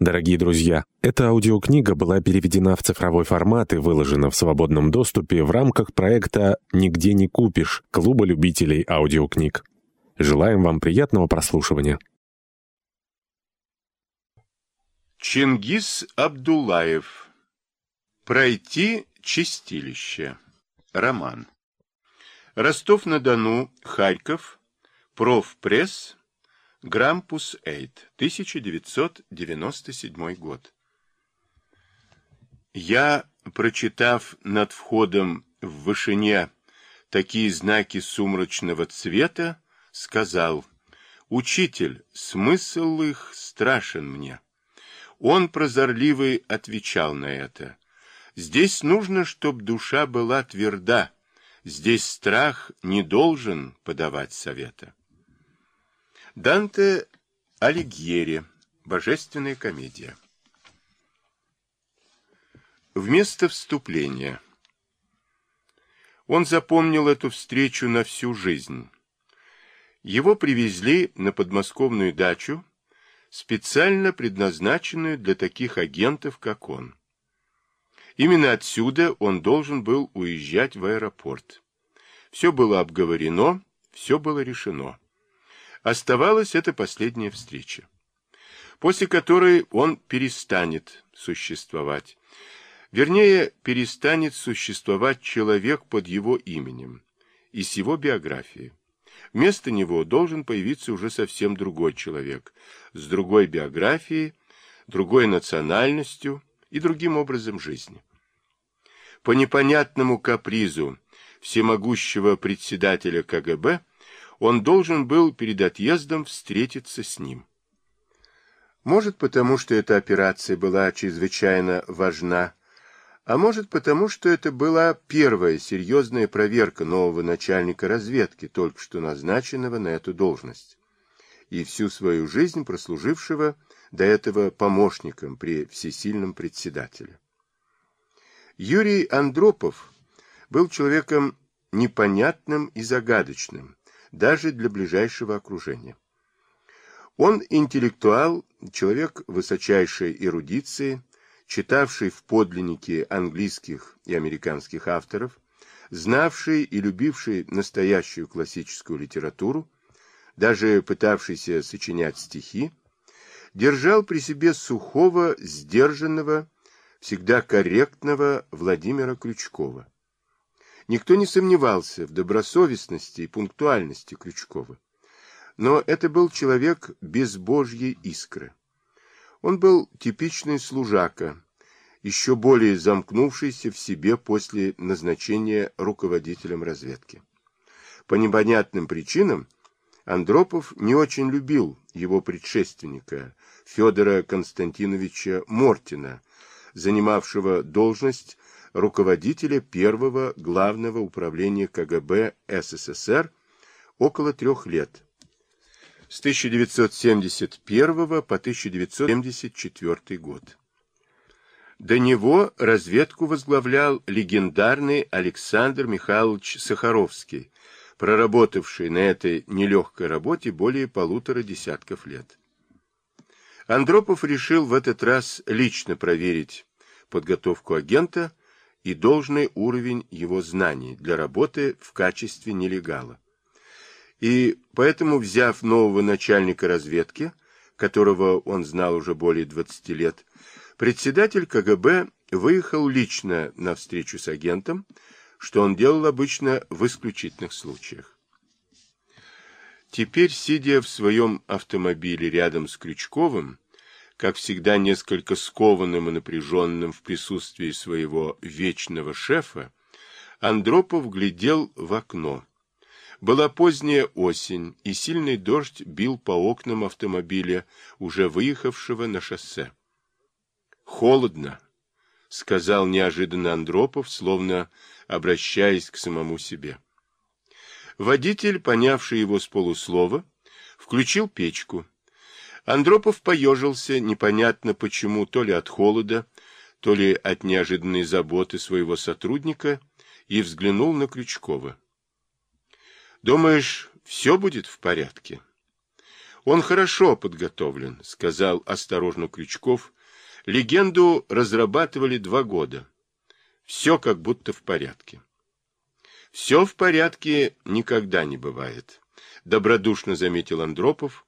Дорогие друзья, эта аудиокнига была переведена в цифровой формат и выложена в свободном доступе в рамках проекта «Нигде не купишь» Клуба любителей аудиокниг. Желаем вам приятного прослушивания. Чингис Абдулаев. Пройти чистилище. Роман. Ростов-на-Дону, Харьков. Профпресс. Грампус Эйт, 1997 год. Я, прочитав над входом в вышине такие знаки сумрачного цвета, сказал, «Учитель, смысл их страшен мне». Он, прозорливый, отвечал на это, «Здесь нужно, чтобы душа была тверда, здесь страх не должен подавать совета». Данте Алигьери. Божественная комедия. Вместо вступления. Он запомнил эту встречу на всю жизнь. Его привезли на подмосковную дачу, специально предназначенную для таких агентов, как он. Именно отсюда он должен был уезжать в аэропорт. Все было обговорено, все было решено. Оставалась эта последняя встреча, после которой он перестанет существовать. Вернее, перестанет существовать человек под его именем и с его биографией. Вместо него должен появиться уже совсем другой человек, с другой биографией, другой национальностью и другим образом жизни. По непонятному капризу всемогущего председателя КГБ он должен был перед отъездом встретиться с ним. Может, потому что эта операция была чрезвычайно важна, а может, потому что это была первая серьезная проверка нового начальника разведки, только что назначенного на эту должность, и всю свою жизнь прослужившего до этого помощником при всесильном председателе. Юрий Андропов был человеком непонятным и загадочным, даже для ближайшего окружения. Он интеллектуал, человек высочайшей эрудиции, читавший в подлиннике английских и американских авторов, знавший и любивший настоящую классическую литературу, даже пытавшийся сочинять стихи, держал при себе сухого, сдержанного, всегда корректного Владимира Крючкова. Никто не сомневался в добросовестности и пунктуальности Крючкова. Но это был человек без божьей искры. Он был типичный служака, еще более замкнувшийся в себе после назначения руководителем разведки. По непонятным причинам Андропов не очень любил его предшественника Федора Константиновича Мортина, занимавшего должность руководителя первого главного управления КГБ СССР около трех лет, с 1971 по 1974 год. До него разведку возглавлял легендарный Александр Михайлович Сахаровский, проработавший на этой нелегкой работе более полутора десятков лет. Андропов решил в этот раз лично проверить подготовку агента и должный уровень его знаний для работы в качестве нелегала. И поэтому, взяв нового начальника разведки, которого он знал уже более 20 лет, председатель КГБ выехал лично на встречу с агентом, что он делал обычно в исключительных случаях. Теперь, сидя в своем автомобиле рядом с Крючковым, как всегда несколько скованным и напряженным в присутствии своего вечного шефа, Андропов глядел в окно. Была поздняя осень, и сильный дождь бил по окнам автомобиля, уже выехавшего на шоссе. «Холодно», — сказал неожиданно Андропов, словно обращаясь к самому себе. Водитель, понявший его с полуслова, включил печку. Андропов поежился, непонятно почему, то ли от холода, то ли от неожиданной заботы своего сотрудника, и взглянул на Крючкова. «Думаешь, все будет в порядке?» Он хорошо подготовлен, сказал осторожно Крючков. Легенду разрабатывали два года. Все как будто в порядке. Все в порядке никогда не бывает, добродушно заметил Андропов,